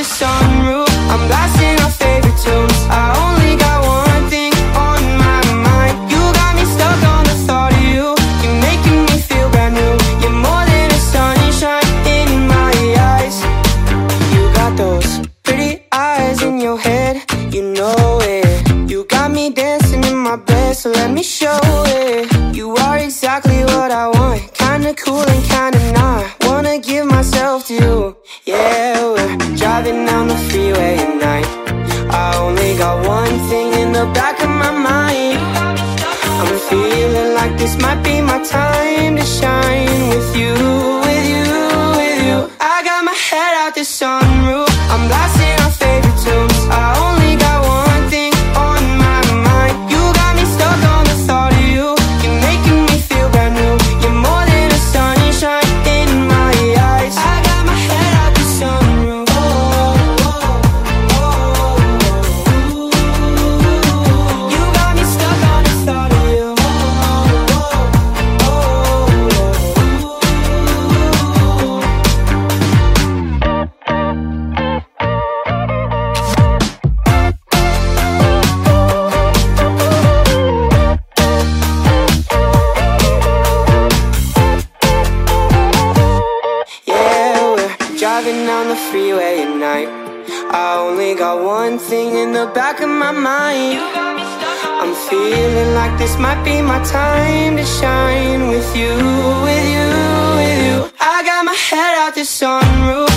the sunroof. I'm blasting our favorite tunes. I only got one thing on my mind. You got me stuck on the thought of you. You're making me feel brand new. You're more than a sunshine in my eyes. You got those pretty eyes in your head. You know it. You got me dancing in my bed So let me show it. You are exactly what I want. Kinda cool and kinda driving down the freeway at night. I only got one thing in the back of my mind. I'm feeling like this might be my time to shine with you, with you, with you. I got my head out the sunroof.